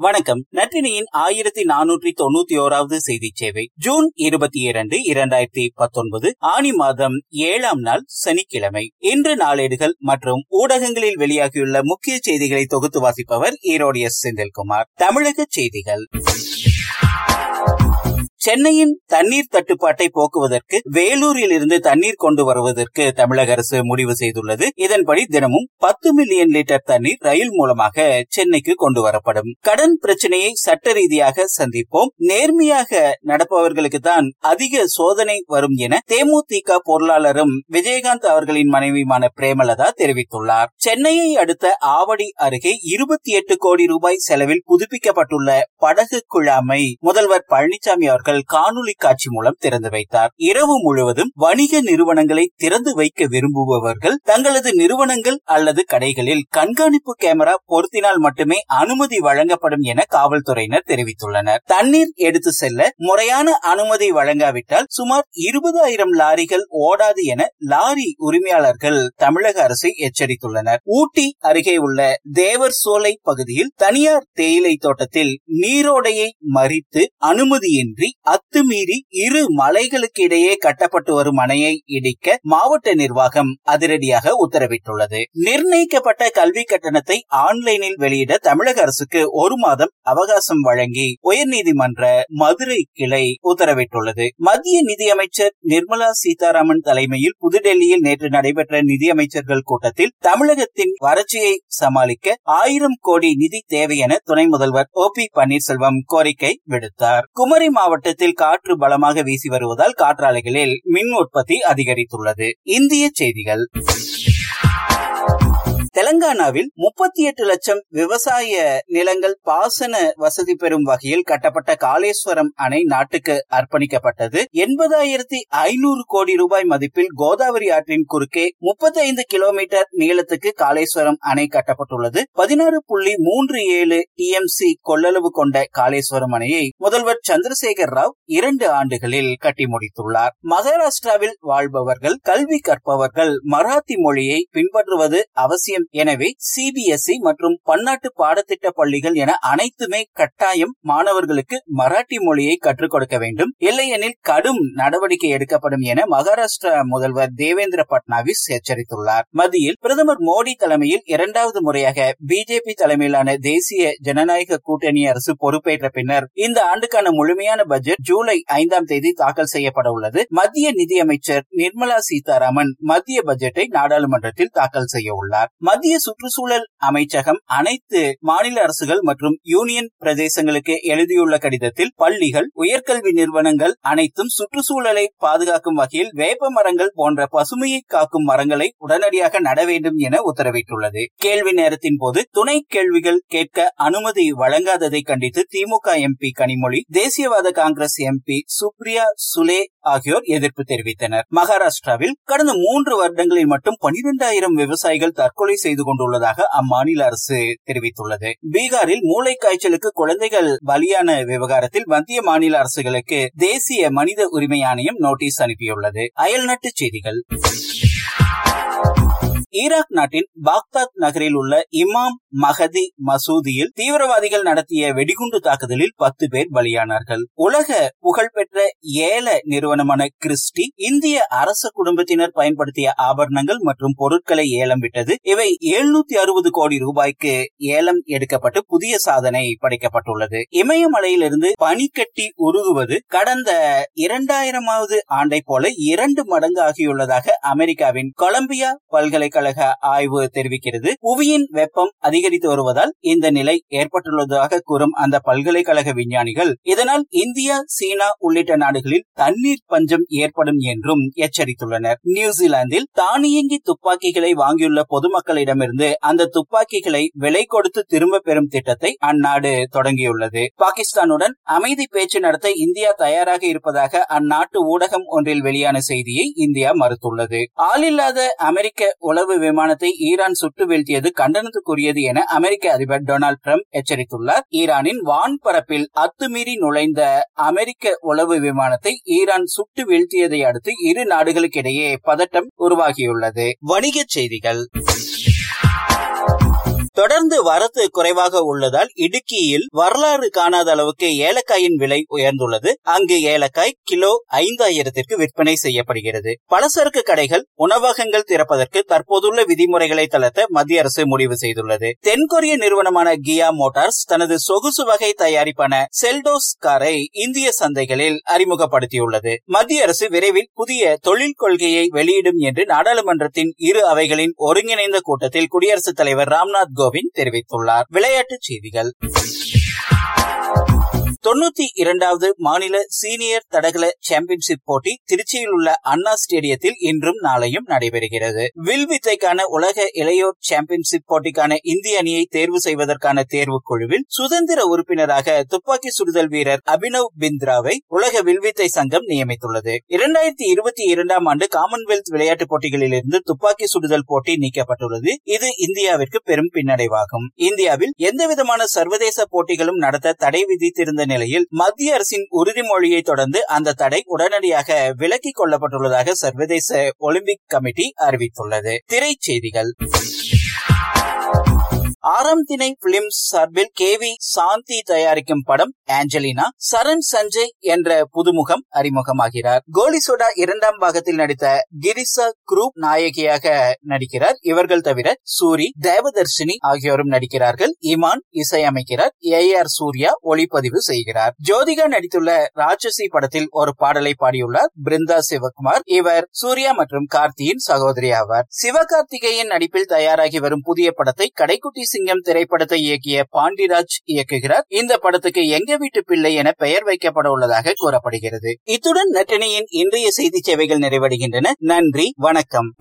வணக்கம். நற்றினியின் ஆயிரத்தி நானூற்றி தொண்ணூத்தி ஓராவது செய்தி சேவை. ஜூன் இருபத்தி இரண்டு இரண்டாயிரத்தி பத்தொன்பது ஆணி மாதம் ஏழாம் நாள் சனிக்கிழமை. இன்று நாளேடுகள் மற்றும் ஊடகங்களில் வெளியாகியுள்ள முக்கிய செய்திகளை தொகுத்து வாசிப்பவர் ஈரோடு எஸ் செந்தில்குமார். தமிழக செய்திகள். சென்னையின் தண்ணீர் தட்டுப்பாட்டை போக்குவதற்கு வேலூரில் இருந்து தண்ணீர் கொண்டு வருவதற்கு தமிழக அரசு முடிவு செய்துள்ளது. இதன்படி தினமும் பத்து மில்லியன் லிட்டர் தண்ணீர் ரயில் மூலமாக சென்னைக்கு கொண்டு வரப்படும். கடன் பிரச்சனையை சட்ட ரீதியாக சந்திப்போம். நேர்மையாக நடப்பவர்களுக்கு தான் அதிக சோதனை வரும் என தேமுதிக பொருளாளரும் விஜயகாந்த் அவர்களின் மனைவியுமான பிரேமலதா தெரிவித்துள்ளார். சென்னையை அடுத்த ஆவடி அருகே இருபத்தி எட்டு கோடி ரூபாய் செலவில் புதுப்பிக்கப்பட்டுள்ள படகு குழாமை முதல்வர் பழனிசாமி அவர்கள் அவர்கள் காணொலி காட்சி மூலம் திறந்து வைத்தார். இரவு முழுவதும் வணிக நிறுவனங்களை திறந்து வைக்க விரும்புபவர்கள் தங்களது நிறுவனங்கள் அல்லது கடைகளில் கண்காணிப்பு கேமரா பொருத்தினால் மட்டுமே அனுமதி வழங்கப்படும் என காவல்துறையினர் தெரிவித்துள்ளனர். தண்ணீர் எடுத்து செல்ல முறையான அனுமதி வழங்காவிட்டால் சுமார் இருபதாயிரம் லாரிகள் ஓடாது என லாரி உரிமையாளர்கள் தமிழக அரசை எச்சரித்துள்ளனர். ஊட்டி அருகே உள்ள தேவர் சோலை பகுதியில் தனியார் தேயிலை தோட்டத்தில் நீரோடையை மறித்து அனுமதியின்றி அத்துமீறி இரு மலைகளுக்கு இடையே கட்டப்பட்டு வரும் அணையை இடிக்க மாவட்ட நிர்வாகம் அதிரடியாக உத்தரவிட்டுள்ளது. நிர்ணயிக்கப்பட்ட கல்வி கட்டணத்தை ஆன்லைனில் வெளியிட தமிழக அரசுக்கு ஒரு மாதம் அவகாசம் வழங்கி உயர்நீதிமன்ற மதுரை கிளை உத்தரவிட்டுள்ளது. மத்திய நிதியமைச்சர் நிர்மலா சீதாராமன் தலைமையில் புதுடெல்லியில் நேற்று நடைபெற்ற நிதியமைச்சர்கள் கூட்டத்தில் தமிழகத்தின் வறட்சியை சமாளிக்க ஆயிரம் கோடி நிதி தேவை என துணை முதல்வர் ஓ பி பன்னீர்செல்வம் கோரிக்கை விடுத்தார். குமரி மாவட்ட மாவட்டத்தில் காற்று பலமாக வீசி வருவதால் காற்றாலைகளில் மின் உற்பத்தி அதிகரித்துள்ளது. இந்திய செய்திகள். தெலங்கானாவில் முப்பத்தி எட்டு லட்சம் விவசாய நிலங்கள் பாசன வசதி பெறும் வகையில் கட்டப்பட்ட காளேஸ்வரம் அணை நாட்டுக்கு அர்ப்பணிக்கப்பட்டது. எண்பதாயிரத்தி ஐநூறு கோடி ரூபாய் மதிப்பில் கோதாவரி ஆற்றின் குறுக்கே முப்பத்தி ஐந்து கிலோமீட்டர் நீளத்துக்கு காளேஸ்வரம் அணை கட்டப்பட்டுள்ளது. பதினாறு புள்ளி மூன்று ஏழு டிஎம்சி கொள்ளளவு கொண்ட காளேஸ்வரம் அணையை முதல்வர் சந்திரசேகர் ராவ் இரண்டு ஆண்டுகளில் கட்டி முடித்துள்ளார். மகாராஷ்டிராவில் வாழ்பவர்கள் கல்வி கற்பவர்கள் மராத்தி மொழியை பின்பற்றுவது அவசியம் எனவே சிபிஎஸ்இ மற்றும் பன்னாட்டு பாடத்திட்ட பள்ளிகள் என அனைத்துமே கட்டாயம் மாணவர்களுக்கு மராட்டி மொழியை கற்றுக் கொடுக்க வேண்டும். இல்லையெனில் கடும் நடவடிக்கை எடுக்கப்படும் என மகாராஷ்டிரா முதல்வர் தேவேந்திர பட்னாவிஸ் எச்சரித்துள்ளார். மத்தியில் பிரதமர் மோடி தலைமையில் இரண்டாவது முறையாக பிஜேபி தலைமையிலான தேசிய ஜனநாயக கூட்டணி அரசு பொறுப்பேற்ற பின்னர் இந்த ஆண்டுக்கான முழுமையான பட்ஜெட் ஜூலை ஐந்தாம் தேதி தாக்கல் செய்யப்பட உள்ளது. மத்திய நிதியமைச்சர் நிர்மலா சீதாராமன் மத்திய பட்ஜெட்டை நாடாளுமன்றத்தில் தாக்கல் செய்ய உள்ளார். மத்திய சுற்றுச்சூழல் அமைச்சகம் அனைத்து மாநில அரசுகள் மற்றும் யூனியன் பிரதேசங்களுக்கு எழுதியுள்ள கடிதத்தில் பள்ளிகள் உயர்கல்வி நிறுவனங்கள் அனைத்தும் சுற்றுச்சூழலை பாதுகாக்கும் வகையில் வேப்ப மரங்கள் போன்ற பசுமையை காக்கும் மரங்களை உடனடியாக நட வேண்டும் என உத்தரவிட்டுள்ளது. கேள்வி நேரத்தின் போது துணை கேள்விகள் கேட்க அனுமதி வழங்காததை கண்டித்து திமுக எம்பி கனிமொழி தேசியவாத காங்கிரஸ் எம்பி சுப்ரியா சுலே ஆகியோர் எதிர்ப்பு தெரிவித்தனர். மகாராஷ்டிராவில் கடந்த மூன்று வருடங்களில் மட்டும் பனிரெண்டாயிரம் விவசாயிகள் தற்கொலை செய்து கொண்டுள்ளதாக அம்மாநில அரசு தெரிவித்துள்ளது. பீகாரில் மூளை காய்ச்சலுக்கு குழந்தைகள் பலியான விவகாரத்தில் மத்திய மாநில அரசுகளுக்கு தேசிய மனித உரிமை ஆணையம் நோட்டீஸ் அனுப்பியுள்ளது. அயல்நாட்டு செய்திகள். ஈராக் நாட்டின் பாக்தாத் நகரில் உள்ள இமாம் மகதி மசூதியில் தீவிரவாதிகள் நடத்திய வெடிகுண்டு தாக்குதலில் பத்து பேர் பலியானார்கள். உலக புகழ்பெற்ற ஏல நிறுவனமான கிறிஸ்டி இந்திய அரச குடும்பத்தினர் பயன்படுத்திய ஆபரணங்கள் மற்றும் பொருட்களை ஏலம் விட்டது. இவை எழுநூத்தி அறுபது கோடி ரூபாய்க்கு ஏலம் எடுக்கப்பட்டு புதிய சாதனை படைக்கப்பட்டுள்ளது. இமயமலையிலிருந்து பனிக்கட்டி உருகுவது கடந்த இரண்டாயிரமாவது ஆண்டை போல இரண்டு மடங்கு ஆகியுள்ளதாக அமெரிக்காவின் கொலம்பியா பல்கலைக்கழக ஆய்வு தெரிவிக்கிறது. புவியின் வெப்பம் அதிகரித்து வருவதால் இந்த நிலை ஏற்பட்டுள்ளதாக கூறும் அந்த பல்கலைக்கழக விஞ்ஞானிகள் இதனால் இந்தியா சீனா உள்ளிட்ட நாடுகளில் தண்ணீர் பஞ்சம் ஏற்படும் என்றும் எச்சரித்துள்ளனர். நியூசிலாந்தில் தானியங்கி துப்பாக்கிகளை வாங்கியுள்ள பொதுமக்களிடமிருந்து அந்த துப்பாக்கிகளை விலை கொடுத்து திரும்ப பெறும் திட்டத்தை அந்நாடு தொடங்கியுள்ளது. பாகிஸ்தானுடன் அமைதி பேச்சு நடத்த இந்தியா தயாராக இருப்பதாக அந்நாட்டு ஊடகம் ஒன்றில் வெளியான செய்தியை இந்தியா மறுத்துள்ளது. ஆளில்லாத அமெரிக்க உளவு உளவு விமானத்தை ஈரான் சுட்டு வீழ்த்தியது கண்டனத்துக்குரியது என அமெரிக்க அதிபர் டொனால்டு டிரம்ப் எச்சரித்துள்ளார். ஈரானின் வான் பரப்பில் அத்துமீறி நுழைந்த அமெரிக்க உளவு விமானத்தை ஈரான் சுட்டு வீழ்த்தியதை அடுத்து இரு நாடுகளுக்கிடையே பதட்டம் உருவாகியுள்ளது. வணிகச் செய்திகள். தொடர்ந்து வரத்து குறைவாக உள்ளதால் இடுக்கியில் வரலாறு காணாத அளவுக்கு ஏலக்காயின் விலை உயர்ந்துள்ளது. அங்கு ஏலக்காய் கிலோ ஐந்தாயிரத்திற்கு விற்பனை செய்யப்படுகிறது. பலசரக்கு கடைகள் உணவகங்கள் திறப்பதற்கு தற்போதுள்ள விதிமுறைகளை தளர்த்த மத்திய அரசு முடிவு செய்துள்ளது. தென்கொரிய நிறுவனமான கியா மோட்டார்ஸ் தனது சொகுசு வகை தயாரிப்பான செல்டோஸ் காரை இந்திய சந்தைகளில் அறிமுகப்படுத்தியுள்ளது. மத்திய அரசு விரைவில் புதிய தொழில் கொள்கையை வெளியிடும் என்று நாடாளுமன்றத்தின் இரு அவைகளின் ஒருங்கிணைந்த கூட்டத்தில் குடியரசுத் தலைவர் ராம்நாத் கோவிந்த் கோவிந்த் தெரிவித்துள்ளார். விளையாட்டுச் செய்திகள். தொண்ணூத்தி இரண்டாவது மாநில சீனியர் தடகள சாம்பியன்ஷிப் போட்டி திருச்சியில் உள்ள அண்ணா ஸ்டேடியத்தில் இன்றும் நாளையும் நடைபெறுகிறது. வில்வித்தைக்கான உலக இளையோர் சாம்பியன்ஷிப் போட்டிக்கான இந்திய அணியை தேர்வு செய்வதற்கான தேர்வு குழுவில் சுதந்திர உறுப்பினராக துப்பாக்கி சுடுதல் வீரர் அபினவ் பிந்த்ராவை உலக வில்வித்தை சங்கம் நியமித்துள்ளது. இரண்டாயிரத்தி இருபத்தி இரண்டாம் ஆண்டு காமன்வெல்த் விளையாட்டுப் போட்டிகளில் இருந்து துப்பாக்கி சுடுதல் போட்டி நீக்கப்பட்டுள்ளது. இது இந்தியாவிற்கு பெரும் பின்னடைவாகும். இந்தியாவில் எந்தவிதமான சர்வதேச போட்டிகளும் நடத்த தடை விதித்திருந்த நிலையில் மத்திய அரசின் உறுதிமொழியை தொடர்ந்து அந்த தடை உடனடியாக விலக்கிக் கொள்ளப்பட்டுள்ளதாக சர்வதேச ஒலிம்பிக் கமிட்டி அறிவித்துள்ளது. திரைச்செய்திகள். ஆறாம் திணை பிலிம்ஸ் சார்பில் கே வி சாந்தி தயாரிக்கும் படம் ஆஞ்சலினா சரண் சஞ்சய் என்ற புதுமுகம் அறிமுகமாகிறார். கோலி சோடா இரண்டாம் பாகத்தில் நடித்த கிரிசா குரூப் நாயகியாக நடிக்கிறார். இவர்கள் தவிர சூரி தேவதர்ஷினி ஆகியோரும் நடிக்கிறார்கள். இமான் இசையமைக்கிறார். ஏ ஆர் சூர்யா ஒளிப்பதிவு செய்கிறார். ஜோதிகா நடித்துள்ள ராட்சசி படத்தில் ஒரு பாடலை பாடியுள்ளார். பிருந்தா சிவகுமார். இவர் சூர்யா மற்றும் கார்த்தியின் சகோதரி ஆவார். சிவகார்த்திகேயன் நடிப்பில் தயாராகி வரும் புதிய படத்தை கடைக்குட்டி சிங்கம் திரைப்படத்தை இயக்கிய பாண்டிராஜ் இயக்குகிறார். இந்த படத்துக்கு எங்க வீட்டு பிள்ளை என பெயர் வைக்கப்பட உள்ளதாக கூறப்படுகிறது. இத்துடன் நட்டினியின் இன்றைய செய்தி சேவைகள் நிறைவடைகின்றன. நன்றி வணக்கம்.